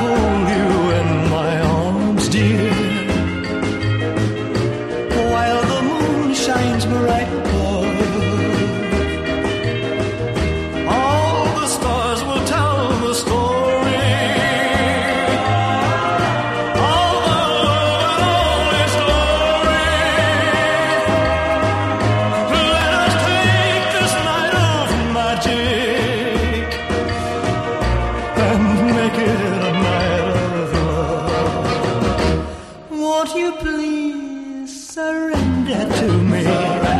hold you in my arms, dear. While the moon shines bright surrender to me. Surrender.